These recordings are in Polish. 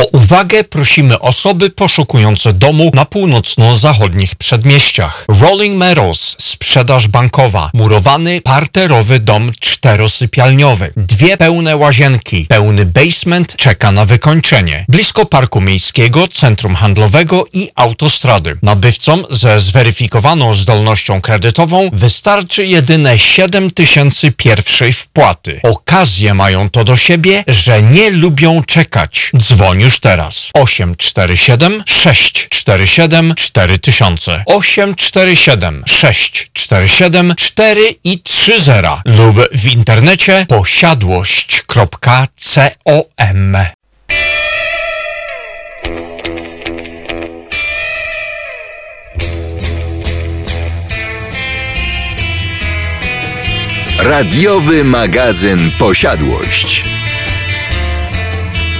O uwagę prosimy osoby poszukujące domu na północno-zachodnich przedmieściach. Rolling Meadows, sprzedaż bankowa, murowany parterowy dom czterosypialniowy, dwie pełne łazienki, pełny basement czeka na wykończenie. Blisko parku miejskiego, centrum handlowego i autostrady. Nabywcom ze zweryfikowaną zdolnością kredytową wystarczy jedyne 7 tysięcy pierwszej wpłaty. Okazje mają to do siebie, że nie lubią czekać. Dzwoń już teraz. 847 647 4000 847 647 4 i 30 lub w internecie posiadłość.com Radiowy magazyn Posiadłość.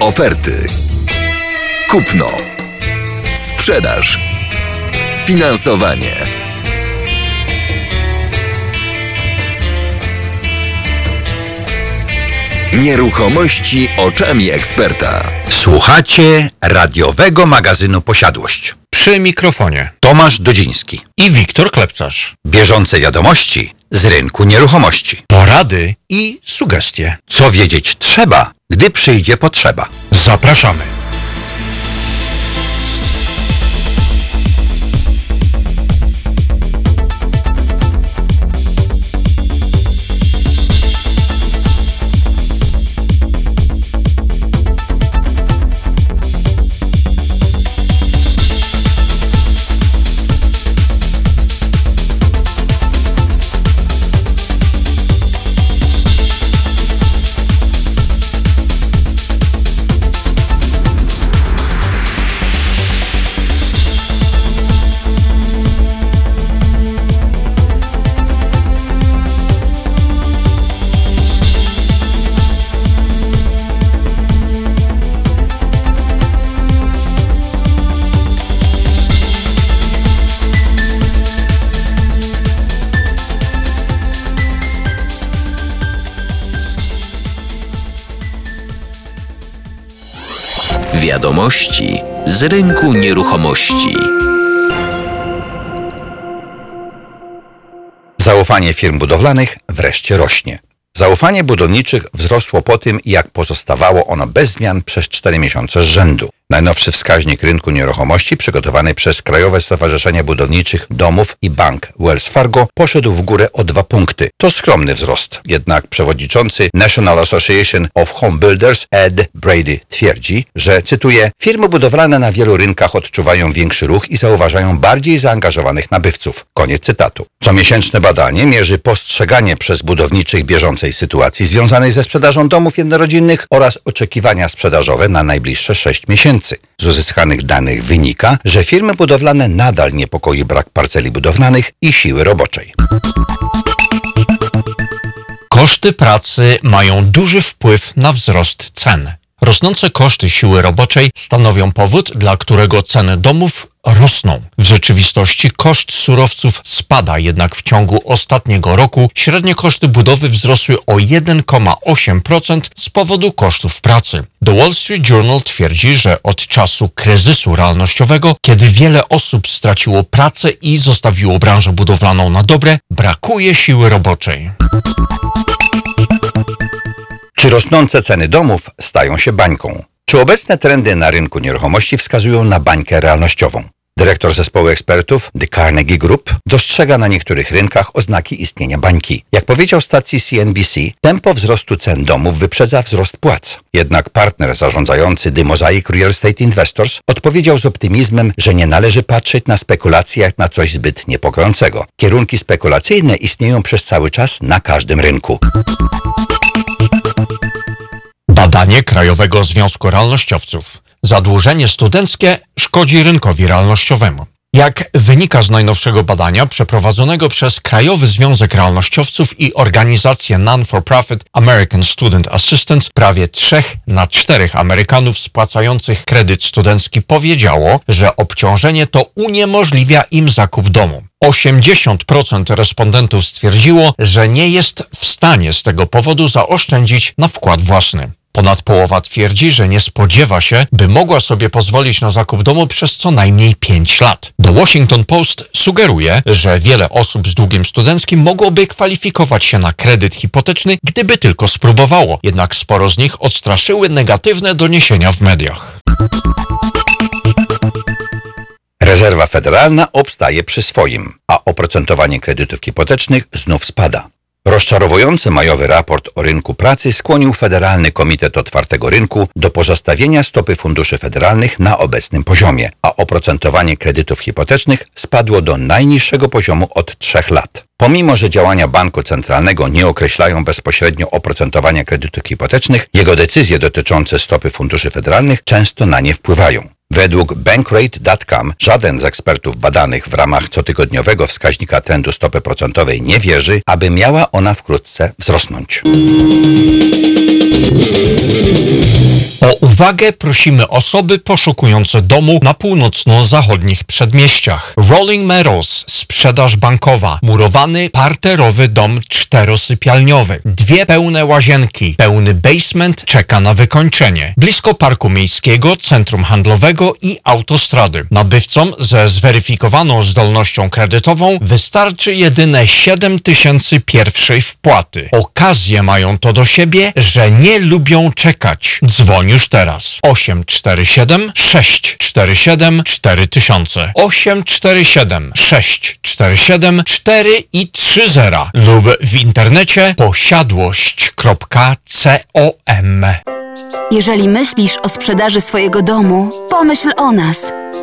Oferty. Kupno. Sprzedaż. Finansowanie. Nieruchomości oczami eksperta. Słuchacie radiowego magazynu Posiadłość. Przy mikrofonie Tomasz Dudziński. i Wiktor Klepcarz. Bieżące wiadomości z rynku nieruchomości. Porady i sugestie. Co wiedzieć trzeba, gdy przyjdzie potrzeba. Zapraszamy. Wiadomości z rynku nieruchomości. Zaufanie firm budowlanych wreszcie rośnie. Zaufanie budowniczych wzrosło po tym, jak pozostawało ono bez zmian przez 4 miesiące z rzędu. Najnowszy wskaźnik rynku nieruchomości przygotowany przez Krajowe Stowarzyszenie Budowniczych Domów i Bank Wells Fargo poszedł w górę o dwa punkty. To skromny wzrost. Jednak przewodniczący National Association of Home Builders Ed Brady twierdzi, że, cytuję, firmy budowlane na wielu rynkach odczuwają większy ruch i zauważają bardziej zaangażowanych nabywców. Koniec cytatu. Comiesięczne badanie mierzy postrzeganie przez budowniczych bieżącej sytuacji związanej ze sprzedażą domów jednorodzinnych oraz oczekiwania sprzedażowe na najbliższe 6 miesięcy. Z uzyskanych danych wynika, że firmy budowlane nadal niepokoi brak parceli budowlanych i siły roboczej. Koszty pracy mają duży wpływ na wzrost cen. Rosnące koszty siły roboczej stanowią powód, dla którego ceny domów rosną. W rzeczywistości koszt surowców spada, jednak w ciągu ostatniego roku średnie koszty budowy wzrosły o 1,8% z powodu kosztów pracy. The Wall Street Journal twierdzi, że od czasu kryzysu realnościowego, kiedy wiele osób straciło pracę i zostawiło branżę budowlaną na dobre, brakuje siły roboczej. Czy rosnące ceny domów stają się bańką? Czy obecne trendy na rynku nieruchomości wskazują na bańkę realnościową? Dyrektor zespołu ekspertów The Carnegie Group dostrzega na niektórych rynkach oznaki istnienia bańki. Jak powiedział stacji CNBC, tempo wzrostu cen domów wyprzedza wzrost płac. Jednak partner zarządzający The Mosaic Real Estate Investors odpowiedział z optymizmem, że nie należy patrzeć na spekulacje jak na coś zbyt niepokojącego. Kierunki spekulacyjne istnieją przez cały czas na każdym rynku. Badanie Krajowego Związku Realnościowców. Zadłużenie studenckie szkodzi rynkowi realnościowemu. Jak wynika z najnowszego badania przeprowadzonego przez Krajowy Związek Realnościowców i organizację Non-for-Profit American Student Assistance, prawie 3 na 4 Amerykanów spłacających kredyt studencki powiedziało, że obciążenie to uniemożliwia im zakup domu. 80% respondentów stwierdziło, że nie jest w stanie z tego powodu zaoszczędzić na wkład własny. Ponad połowa twierdzi, że nie spodziewa się, by mogła sobie pozwolić na zakup domu przez co najmniej 5 lat. The Washington Post sugeruje, że wiele osób z długiem studenckim mogłoby kwalifikować się na kredyt hipoteczny, gdyby tylko spróbowało. Jednak sporo z nich odstraszyły negatywne doniesienia w mediach. Rezerwa Federalna obstaje przy swoim, a oprocentowanie kredytów hipotecznych znów spada. Rozczarowujący majowy raport o rynku pracy skłonił Federalny Komitet Otwartego Rynku do pozostawienia stopy funduszy federalnych na obecnym poziomie, a oprocentowanie kredytów hipotecznych spadło do najniższego poziomu od trzech lat. Pomimo, że działania banku centralnego nie określają bezpośrednio oprocentowania kredytów hipotecznych, jego decyzje dotyczące stopy funduszy federalnych często na nie wpływają. Według bankrate.com żaden z ekspertów badanych w ramach cotygodniowego wskaźnika trendu stopy procentowej nie wierzy, aby miała ona wkrótce wzrosnąć. O uwagę prosimy osoby poszukujące domu na północno-zachodnich przedmieściach. Rolling Meadows, sprzedaż bankowa, murowany parterowy dom czterosypialniowy, dwie pełne łazienki, pełny basement czeka na wykończenie. Blisko parku miejskiego, centrum handlowego i autostrady. Nabywcom ze zweryfikowaną zdolnością kredytową wystarczy jedyne 7 tysięcy pierwszej wpłaty. Okazje mają to do siebie, że nie lubią czekać. Dzwoń już teraz. 847 647 4000 847 647 4 i 30 lub w internecie posiadłość.com Jeżeli myślisz o sprzedaży swojego domu, pomyśl o nas.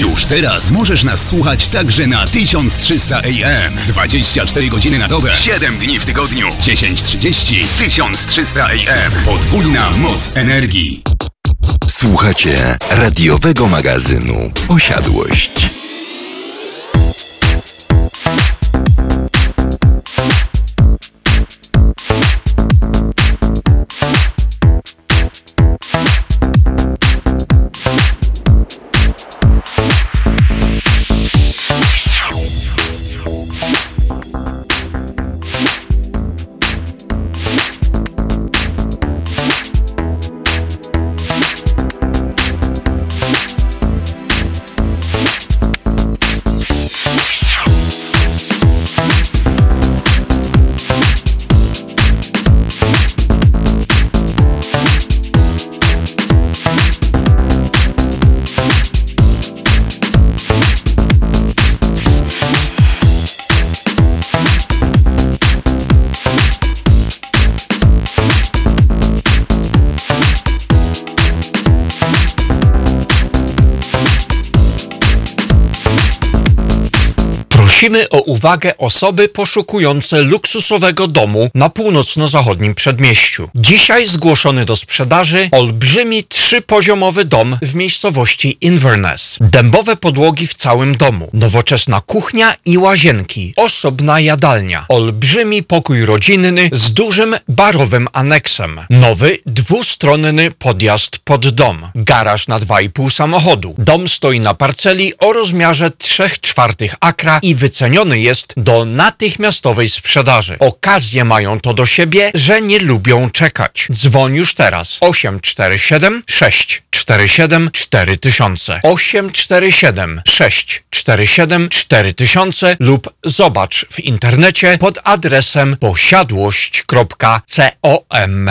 Już teraz możesz nas słuchać także na 1300 AM. 24 godziny na dobę, 7 dni w tygodniu. 1030 1300 AM. Podwójna moc energii. Słuchacie radiowego magazynu Posiadłość. Uwagę osoby poszukujące luksusowego domu na północno-zachodnim przedmieściu. Dzisiaj zgłoszony do sprzedaży olbrzymi trzypoziomowy dom w miejscowości Inverness. Dębowe podłogi w całym domu, nowoczesna kuchnia i łazienki, osobna jadalnia, olbrzymi pokój rodzinny z dużym barowym aneksem, nowy dwustronny podjazd pod dom, garaż na 2,5 samochodu. Dom stoi na parceli o rozmiarze 3 czwartych akra i wyceniony jest do natychmiastowej sprzedaży. Okazje mają to do siebie, że nie lubią czekać. Dzwoń już teraz 847 647 4000 847 647 4000 lub zobacz w internecie pod adresem posiadłość.com.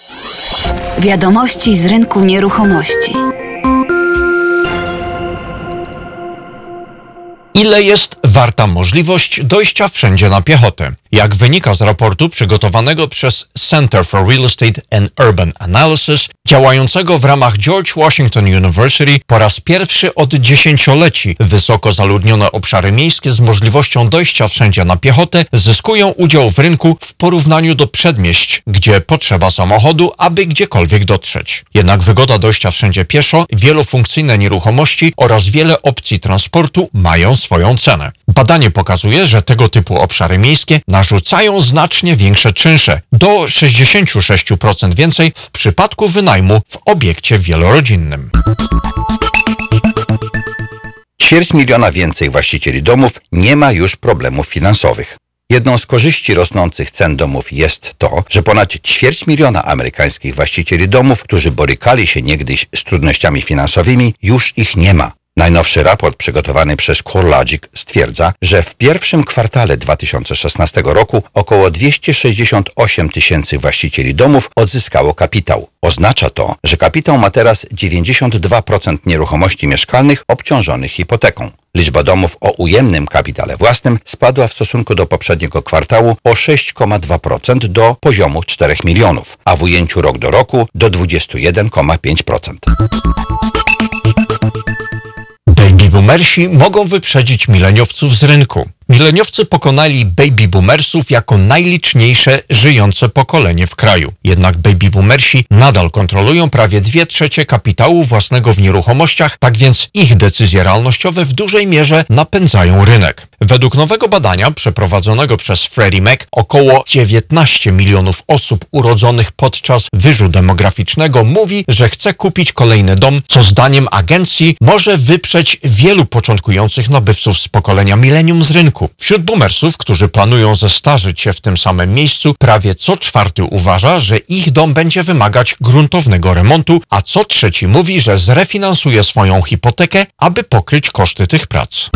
Wiadomości z rynku nieruchomości. Ile jest warta możliwość dojścia wszędzie na piechotę? Jak wynika z raportu przygotowanego przez Center for Real Estate and Urban Analysis, działającego w ramach George Washington University, po raz pierwszy od dziesięcioleci wysoko zaludnione obszary miejskie z możliwością dojścia wszędzie na piechotę zyskują udział w rynku w porównaniu do przedmieść, gdzie potrzeba samochodu, aby gdziekolwiek dotrzeć. Jednak wygoda dojścia wszędzie pieszo, wielofunkcyjne nieruchomości oraz wiele opcji transportu mają swoją cenę. Badanie pokazuje, że tego typu obszary miejskie narzucają znacznie większe czynsze, do 66% więcej w przypadku wynajmu w obiekcie wielorodzinnym. Ćwierć miliona więcej właścicieli domów nie ma już problemów finansowych. Jedną z korzyści rosnących cen domów jest to, że ponad ćwierć miliona amerykańskich właścicieli domów, którzy borykali się niegdyś z trudnościami finansowymi, już ich nie ma. Najnowszy raport przygotowany przez CoreLogic stwierdza, że w pierwszym kwartale 2016 roku około 268 tysięcy właścicieli domów odzyskało kapitał. Oznacza to, że kapitał ma teraz 92% nieruchomości mieszkalnych obciążonych hipoteką. Liczba domów o ujemnym kapitale własnym spadła w stosunku do poprzedniego kwartału o 6,2% do poziomu 4 milionów, a w ujęciu rok do roku do 21,5%. Boomersi mogą wyprzedzić mileniowców z rynku. Mileniowcy pokonali baby boomersów jako najliczniejsze żyjące pokolenie w kraju. Jednak baby boomersi nadal kontrolują prawie dwie trzecie kapitału własnego w nieruchomościach, tak więc ich decyzje realnościowe w dużej mierze napędzają rynek. Według nowego badania przeprowadzonego przez Freddie Mac około 19 milionów osób urodzonych podczas wyżu demograficznego mówi, że chce kupić kolejny dom, co zdaniem agencji może wyprzeć wielu początkujących nabywców z pokolenia milenium z rynku. Wśród boomersów, którzy planują zestarzyć się w tym samym miejscu, prawie co czwarty uważa, że ich dom będzie wymagać gruntownego remontu, a co trzeci mówi, że zrefinansuje swoją hipotekę, aby pokryć koszty tych prac.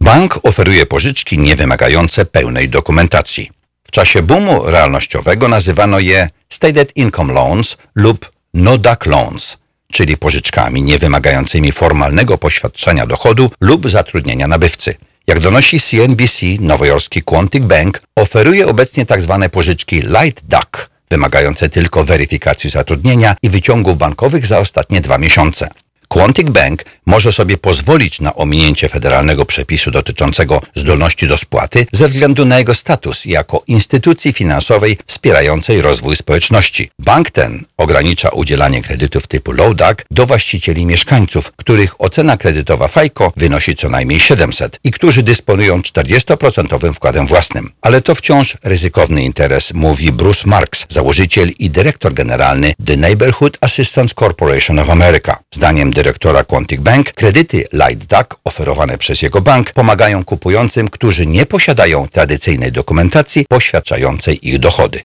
Bank oferuje pożyczki niewymagające pełnej dokumentacji. W czasie boomu realnościowego nazywano je Stated Income Loans lub No-DAC Loans, czyli pożyczkami niewymagającymi formalnego poświadczenia dochodu lub zatrudnienia nabywcy. Jak donosi CNBC, nowojorski Quantic Bank oferuje obecnie tzw. pożyczki Light DAC, wymagające tylko weryfikacji zatrudnienia i wyciągów bankowych za ostatnie dwa miesiące. Quantic Bank może sobie pozwolić na ominięcie federalnego przepisu dotyczącego zdolności do spłaty ze względu na jego status jako instytucji finansowej wspierającej rozwój społeczności. Bank ten ogranicza udzielanie kredytów typu low DAC do właścicieli mieszkańców, których ocena kredytowa FICO wynosi co najmniej 700 i którzy dysponują 40% wkładem własnym. Ale to wciąż ryzykowny interes, mówi Bruce Marks, założyciel i dyrektor generalny The Neighborhood Assistance Corporation of America. Zdaniem dyrektora Quantic Bank, kredyty Light DAC oferowane przez jego bank pomagają kupującym, którzy nie posiadają tradycyjnej dokumentacji poświadczającej ich dochody.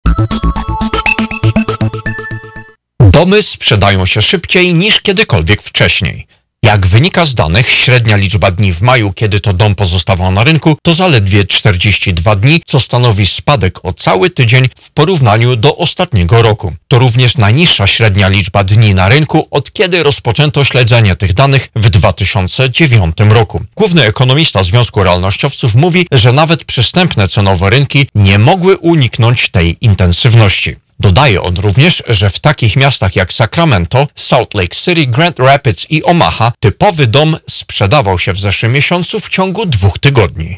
Domy sprzedają się szybciej niż kiedykolwiek wcześniej. Jak wynika z danych, średnia liczba dni w maju, kiedy to dom pozostawał na rynku, to zaledwie 42 dni, co stanowi spadek o cały tydzień w porównaniu do ostatniego roku. To również najniższa średnia liczba dni na rynku, od kiedy rozpoczęto śledzenie tych danych w 2009 roku. Główny ekonomista Związku Realnościowców mówi, że nawet przystępne cenowe rynki nie mogły uniknąć tej intensywności. Dodaje on również, że w takich miastach jak Sacramento, Salt Lake City, Grand Rapids i Omaha typowy dom sprzedawał się w zeszłym miesiącu w ciągu dwóch tygodni.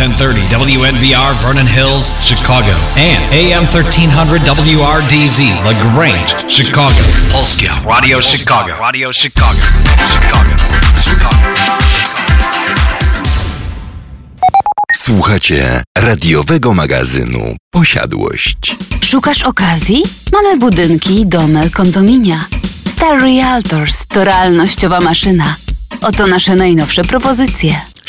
AM 1030 WNVR Vernon Hills, Chicago. And AM 1300 WRDZ LaGrange, Chicago. Polskia Radio Chicago. Radio Chicago. Chicago. Chicago. Słuchacie radiowego magazynu Posiadłość. Szukasz okazji? Mamy budynki, domy, kondominia. Star Realtors to realnościowa maszyna. Oto nasze najnowsze propozycje.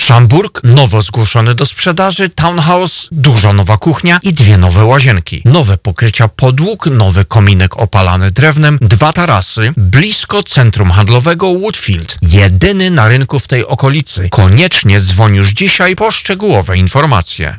Szamburg, nowo zgłoszony do sprzedaży, townhouse, duża nowa kuchnia i dwie nowe łazienki. Nowe pokrycia podłóg, nowy kominek opalany drewnem, dwa tarasy, blisko centrum handlowego Woodfield. Jedyny na rynku w tej okolicy. Koniecznie dzwoń już dzisiaj po szczegółowe informacje.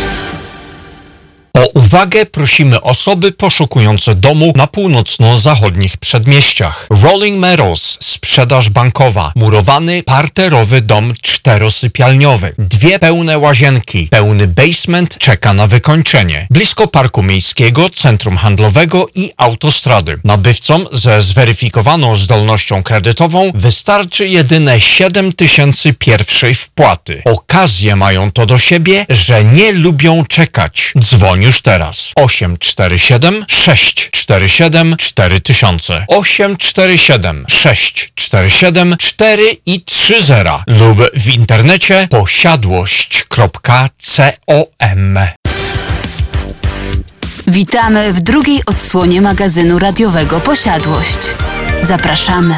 O uwagę prosimy osoby poszukujące domu na północno-zachodnich przedmieściach. Rolling Meadows, sprzedaż bankowa, murowany parterowy dom czterosypialniowy, dwie pełne łazienki, pełny basement czeka na wykończenie. Blisko parku miejskiego, centrum handlowego i autostrady. Nabywcom ze zweryfikowaną zdolnością kredytową wystarczy jedyne 7 tysięcy pierwszej wpłaty. Okazje mają to do siebie, że nie lubią czekać. Dzwoń już teraz. 847 647 4000 847 647 4 i 30 lub w internecie posiadłość.com Witamy w drugiej odsłonie magazynu radiowego Posiadłość. Zapraszamy.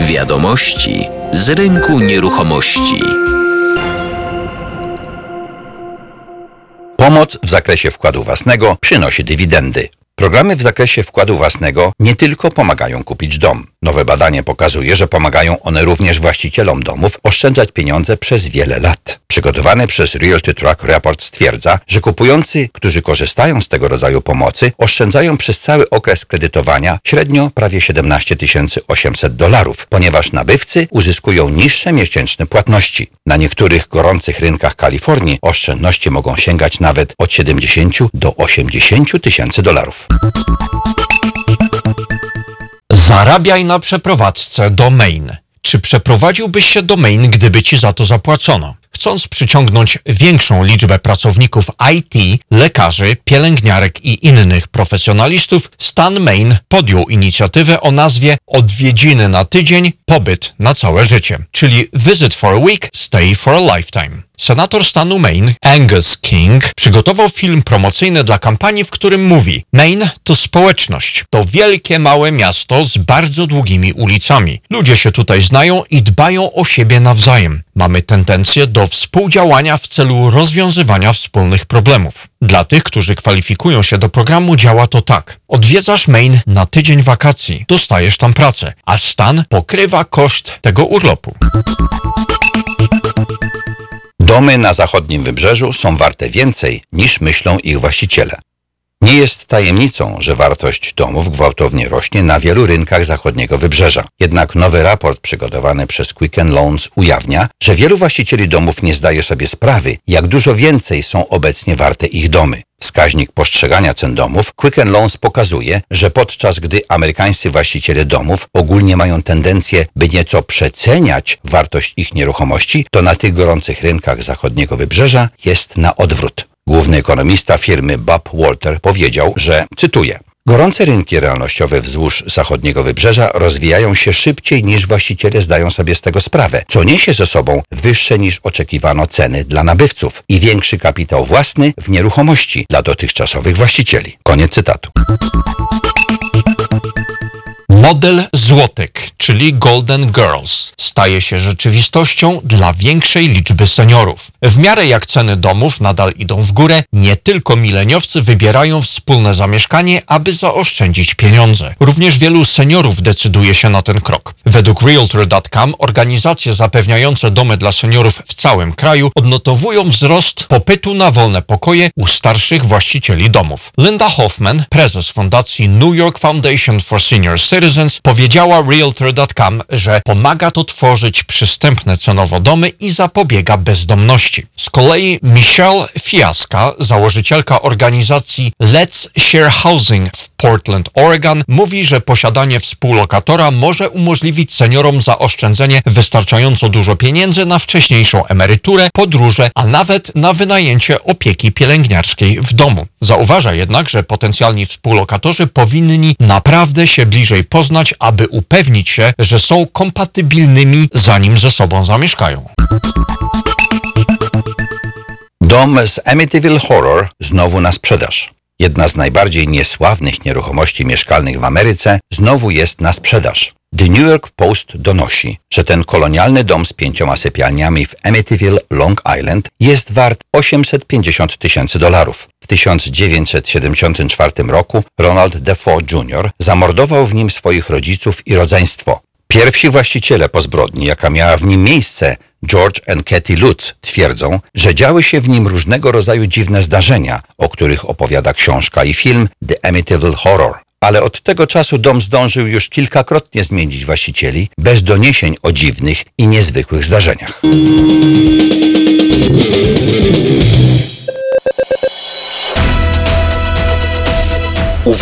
Wiadomości z rynku nieruchomości. Pomoc w zakresie wkładu własnego przynosi dywidendy. Programy w zakresie wkładu własnego nie tylko pomagają kupić dom. Nowe badanie pokazuje, że pomagają one również właścicielom domów oszczędzać pieniądze przez wiele lat. Przygotowany przez Realty Track raport stwierdza, że kupujący, którzy korzystają z tego rodzaju pomocy, oszczędzają przez cały okres kredytowania średnio prawie 17 800 dolarów, ponieważ nabywcy uzyskują niższe miesięczne płatności. Na niektórych gorących rynkach Kalifornii oszczędności mogą sięgać nawet od 70 do 80 tysięcy dolarów. Zarabiaj na przeprowadzce do Maine. Czy przeprowadziłbyś się do Maine, gdyby ci za to zapłacono? Chcąc przyciągnąć większą liczbę pracowników IT, lekarzy, pielęgniarek i innych profesjonalistów, stan Maine podjął inicjatywę o nazwie Odwiedziny na tydzień, pobyt na całe życie, czyli Visit for a Week, Stay for a Lifetime. Senator stanu Maine, Angus King, przygotował film promocyjny dla kampanii, w którym mówi Maine to społeczność, to wielkie małe miasto z bardzo długimi ulicami. Ludzie się tutaj znają i dbają o siebie nawzajem. Mamy tendencję do współdziałania w celu rozwiązywania wspólnych problemów. Dla tych, którzy kwalifikują się do programu działa to tak. Odwiedzasz Maine na tydzień wakacji, dostajesz tam pracę, a stan pokrywa koszt tego urlopu. Domy na zachodnim wybrzeżu są warte więcej niż myślą ich właściciele. Nie jest tajemnicą, że wartość domów gwałtownie rośnie na wielu rynkach zachodniego wybrzeża. Jednak nowy raport przygotowany przez Quicken Loans ujawnia, że wielu właścicieli domów nie zdaje sobie sprawy, jak dużo więcej są obecnie warte ich domy. Wskaźnik postrzegania cen domów Quicken Loans pokazuje, że podczas gdy amerykańscy właściciele domów ogólnie mają tendencję, by nieco przeceniać wartość ich nieruchomości, to na tych gorących rynkach zachodniego wybrzeża jest na odwrót. Główny ekonomista firmy Bob Walter powiedział, że, cytuję, Gorące rynki realnościowe wzdłuż zachodniego wybrzeża rozwijają się szybciej niż właściciele zdają sobie z tego sprawę, co niesie ze sobą wyższe niż oczekiwano ceny dla nabywców i większy kapitał własny w nieruchomości dla dotychczasowych właścicieli. Koniec cytatu. Model złotek, czyli Golden Girls, staje się rzeczywistością dla większej liczby seniorów. W miarę jak ceny domów nadal idą w górę, nie tylko mileniowcy wybierają wspólne zamieszkanie, aby zaoszczędzić pieniądze. Również wielu seniorów decyduje się na ten krok. Według Realtor.com organizacje zapewniające domy dla seniorów w całym kraju odnotowują wzrost popytu na wolne pokoje u starszych właścicieli domów. Linda Hoffman, prezes fundacji New York Foundation for Senior Citizens, powiedziała Realtor.com, że pomaga to tworzyć przystępne cenowo domy i zapobiega bezdomności. Z kolei Michelle Fiaska, założycielka organizacji Let's Share Housing w Portland, Oregon, mówi, że posiadanie współlokatora może umożliwić seniorom zaoszczędzenie wystarczająco dużo pieniędzy na wcześniejszą emeryturę, podróże, a nawet na wynajęcie opieki pielęgniarskiej w domu. Zauważa jednak, że potencjalni współlokatorzy powinni naprawdę się bliżej poznać, aby upewnić się, że są kompatybilnymi zanim ze sobą zamieszkają. Dom z Amityville Horror znowu na sprzedaż. Jedna z najbardziej niesławnych nieruchomości mieszkalnych w Ameryce znowu jest na sprzedaż. The New York Post donosi, że ten kolonialny dom z pięcioma sypialniami w Amityville, Long Island jest wart 850 tysięcy dolarów. W 1974 roku Ronald Defoe Jr. zamordował w nim swoich rodziców i rodzeństwo. Pierwsi właściciele po zbrodni, jaka miała w nim miejsce, George and Katy Lutz, twierdzą, że działy się w nim różnego rodzaju dziwne zdarzenia, o których opowiada książka i film The Amityville Horror. Ale od tego czasu dom zdążył już kilkakrotnie zmienić właścicieli, bez doniesień o dziwnych i niezwykłych zdarzeniach.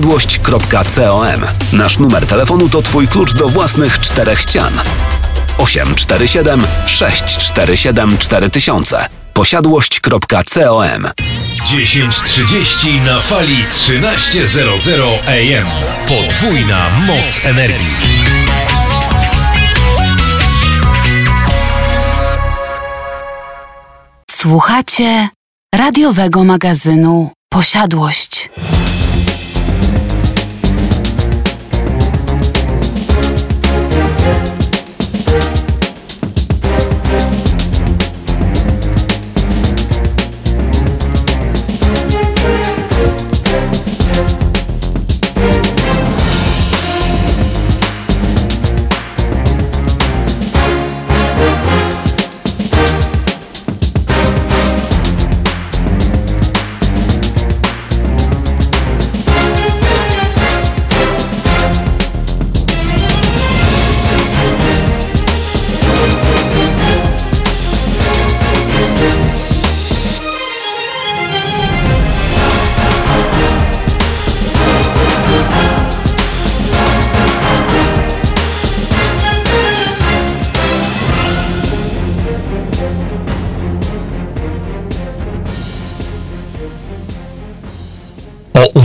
posiadłość.com. Nasz numer telefonu to Twój klucz do własnych czterech ścian. 847 647 4000 posiadłość.com 10.30 na fali 13.00 AM. Podwójna moc energii. Słuchacie radiowego magazynu Posiadłość.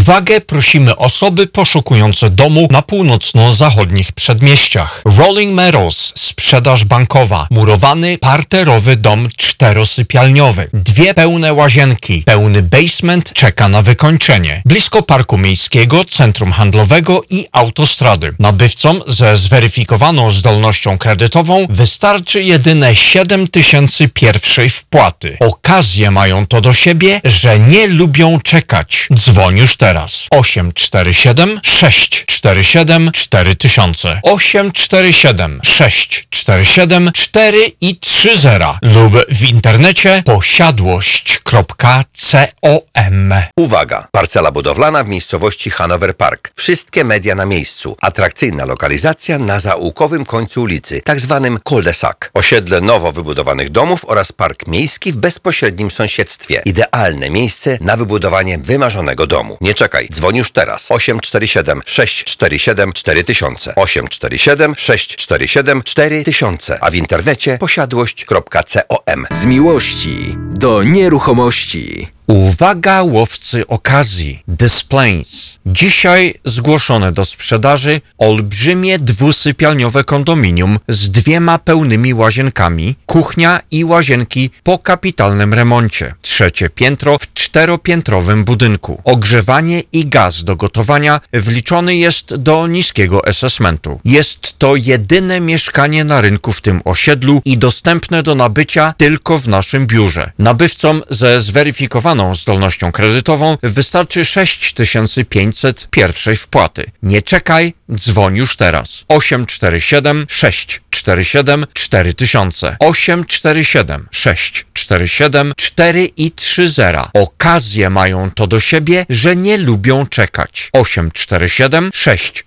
O uwagę prosimy osoby poszukujące domu na północno-zachodnich przedmieściach. Rolling Meadows, sprzedaż bankowa, murowany parterowy dom czterosypialniowy, dwie pełne łazienki, pełny basement czeka na wykończenie. Blisko parku miejskiego, centrum handlowego i autostrady. Nabywcom ze zweryfikowaną zdolnością kredytową wystarczy jedyne 7 tysięcy pierwszej wpłaty. Okazje mają to do siebie, że nie lubią czekać. Dzwoń już teraz. 847 647 4000 847 647 4 i 30 lub w internecie posiadłość.com Uwaga! Parcela budowlana w miejscowości Hanover Park. Wszystkie media na miejscu. Atrakcyjna lokalizacja na zaułkowym końcu ulicy, tak zwanym cul-de-sac. Osiedle nowo wybudowanych domów oraz park miejski w bezpośrednim sąsiedztwie. Idealne miejsce na wybudowanie wymarzonego domu. Nie dzwoń już teraz. 847 647 4000 847 647 4000 a w internecie posiadłość.com Z miłości do nieruchomości. Uwaga łowcy okazji! Displays. Dzisiaj zgłoszone do sprzedaży olbrzymie dwusypialniowe kondominium z dwiema pełnymi łazienkami, kuchnia i łazienki po kapitalnym remoncie. Trzecie piętro w czteropiętrowym budynku. Ogrzewanie i gaz do gotowania wliczony jest do niskiego assessmentu. Jest to jedyne mieszkanie na rynku w tym osiedlu i dostępne do nabycia tylko w naszym biurze. Nabywcom ze zweryfikowaną zdolnością kredytową wystarczy 6500 pierwszej wpłaty. Nie czekaj, dzwoń już teraz. 847 647 4000 847 647 4 i 30. Okazje mają to do siebie, że nie lubią czekać. 847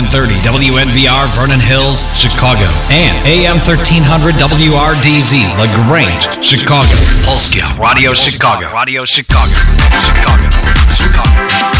AM 1030 WNVR Vernon Hills, Chicago. And AM 1300 WRDZ LaGrange, Chicago. Polskia Radio Chicago. Radio Chicago. Chicago. Chicago.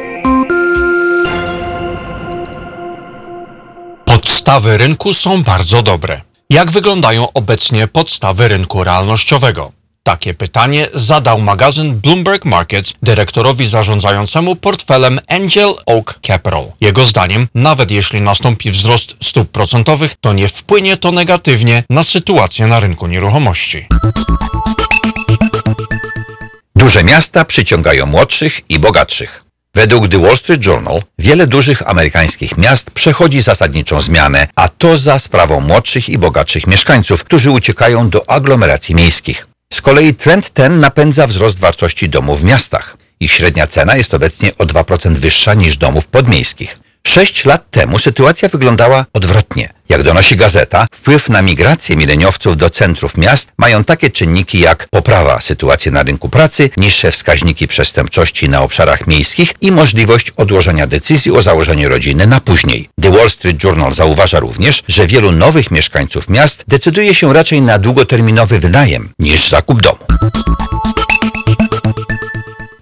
Podstawy rynku są bardzo dobre. Jak wyglądają obecnie podstawy rynku realnościowego? Takie pytanie zadał magazyn Bloomberg Markets dyrektorowi zarządzającemu portfelem Angel Oak Capital. Jego zdaniem, nawet jeśli nastąpi wzrost stóp procentowych, to nie wpłynie to negatywnie na sytuację na rynku nieruchomości. Duże miasta przyciągają młodszych i bogatszych. Według The Wall Street Journal wiele dużych amerykańskich miast przechodzi zasadniczą zmianę, a to za sprawą młodszych i bogatszych mieszkańców, którzy uciekają do aglomeracji miejskich. Z kolei trend ten napędza wzrost wartości domów w miastach. Ich średnia cena jest obecnie o 2% wyższa niż domów podmiejskich. Sześć lat temu sytuacja wyglądała odwrotnie. Jak donosi gazeta, wpływ na migrację mileniowców do centrów miast mają takie czynniki jak poprawa sytuacji na rynku pracy, niższe wskaźniki przestępczości na obszarach miejskich i możliwość odłożenia decyzji o założeniu rodziny na później. The Wall Street Journal zauważa również, że wielu nowych mieszkańców miast decyduje się raczej na długoterminowy wynajem niż zakup domu.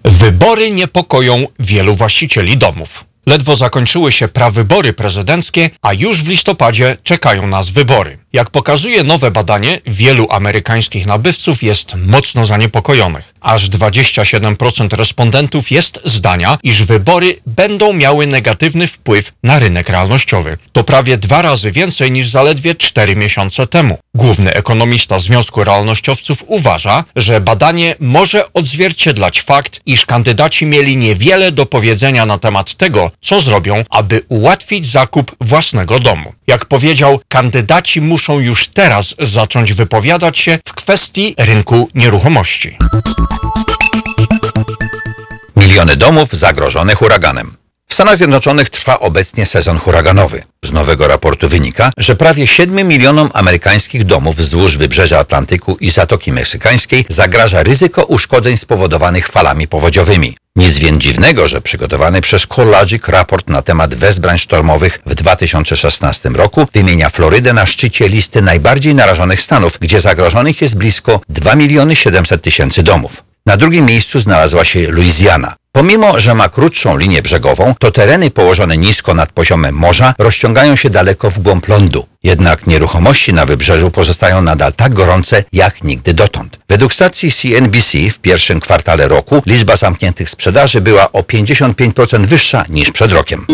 Wybory niepokoją wielu właścicieli domów. Ledwo zakończyły się prawybory prezydenckie, a już w listopadzie czekają nas wybory. Jak pokazuje nowe badanie, wielu amerykańskich nabywców jest mocno zaniepokojonych. Aż 27% respondentów jest zdania, iż wybory będą miały negatywny wpływ na rynek realnościowy. To prawie dwa razy więcej niż zaledwie 4 miesiące temu. Główny ekonomista Związku Realnościowców uważa, że badanie może odzwierciedlać fakt, iż kandydaci mieli niewiele do powiedzenia na temat tego, co zrobią, aby ułatwić zakup własnego domu. Jak powiedział, kandydaci muszą już teraz zacząć wypowiadać się w kwestii rynku nieruchomości. Miliony domów zagrożone huraganem. W Stanach Zjednoczonych trwa obecnie sezon huraganowy. Z nowego raportu wynika, że prawie 7 milionom amerykańskich domów wzdłuż wybrzeża Atlantyku i Zatoki Meksykańskiej zagraża ryzyko uszkodzeń spowodowanych falami powodziowymi. Nic więc dziwnego, że przygotowany przez CoreLogic raport na temat wezbrań sztormowych w 2016 roku wymienia Florydę na szczycie listy najbardziej narażonych stanów, gdzie zagrożonych jest blisko 2 miliony 700 tysięcy domów. Na drugim miejscu znalazła się Luizjana. Pomimo, że ma krótszą linię brzegową, to tereny położone nisko nad poziomem morza rozciągają się daleko w głąb lądu. Jednak nieruchomości na wybrzeżu pozostają nadal tak gorące jak nigdy dotąd. Według stacji CNBC w pierwszym kwartale roku liczba zamkniętych sprzedaży była o 55% wyższa niż przed rokiem.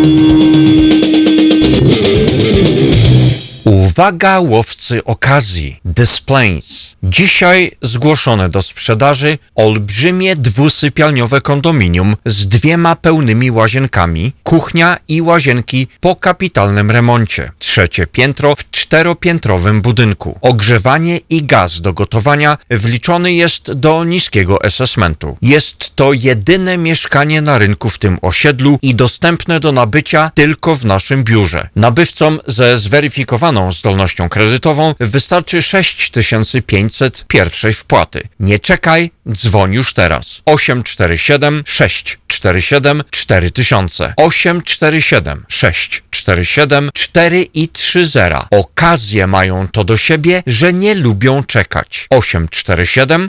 Uwaga łowcy okazji, Displays. Dzisiaj zgłoszone do sprzedaży olbrzymie dwusypialniowe kondominium z dwiema pełnymi łazienkami, kuchnia i łazienki po kapitalnym remoncie. Trzecie piętro w czteropiętrowym budynku. Ogrzewanie i gaz do gotowania wliczony jest do niskiego assessmentu. Jest to jedyne mieszkanie na rynku w tym osiedlu i dostępne do nabycia tylko w naszym biurze. Nabywcom ze zweryfikowaną zdolnością kredytową wystarczy 6500 pierwszej wpłaty. Nie czekaj, dzwoń już teraz. 847 647 4000 847 647 4 i 30. Okazje mają to do siebie, że nie lubią czekać. 847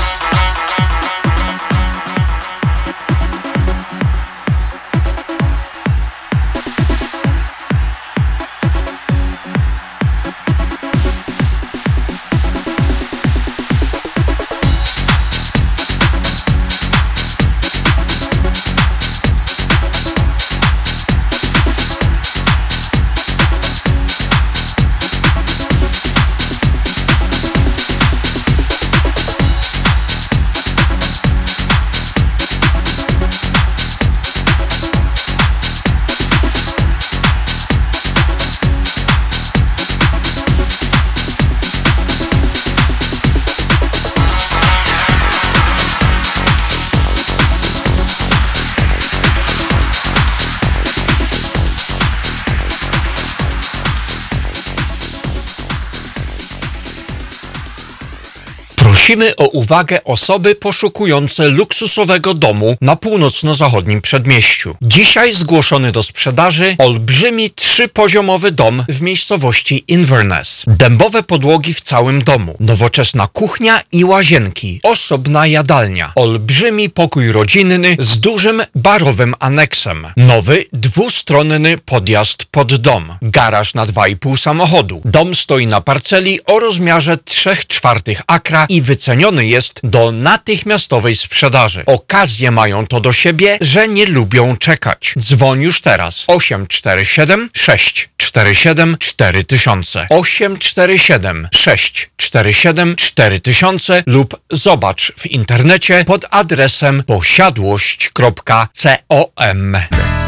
Prosimy o uwagę osoby poszukujące luksusowego domu na północno-zachodnim przedmieściu. Dzisiaj zgłoszony do sprzedaży olbrzymi trzypoziomowy dom w miejscowości Inverness. Dębowe podłogi w całym domu, nowoczesna kuchnia i łazienki, osobna jadalnia, olbrzymi pokój rodzinny z dużym barowym aneksem, nowy dwustronny podjazd pod dom, garaż na 2,5 samochodu. Dom stoi na parceli o rozmiarze 3 czwartych akra i wycofany wyceniony jest do natychmiastowej sprzedaży. Okazje mają to do siebie, że nie lubią czekać. Dzwoń już teraz 847 647 4000 847 647 4000 lub zobacz w internecie pod adresem posiadłość.com.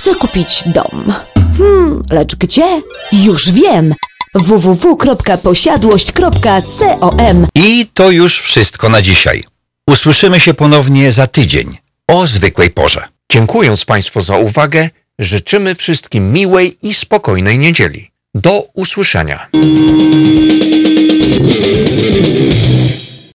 Chcę kupić dom. Hmm, lecz gdzie? Już wiem! www.posiadłość.com I to już wszystko na dzisiaj. Usłyszymy się ponownie za tydzień o zwykłej porze. Dziękując Państwu za uwagę, życzymy wszystkim miłej i spokojnej niedzieli. Do usłyszenia.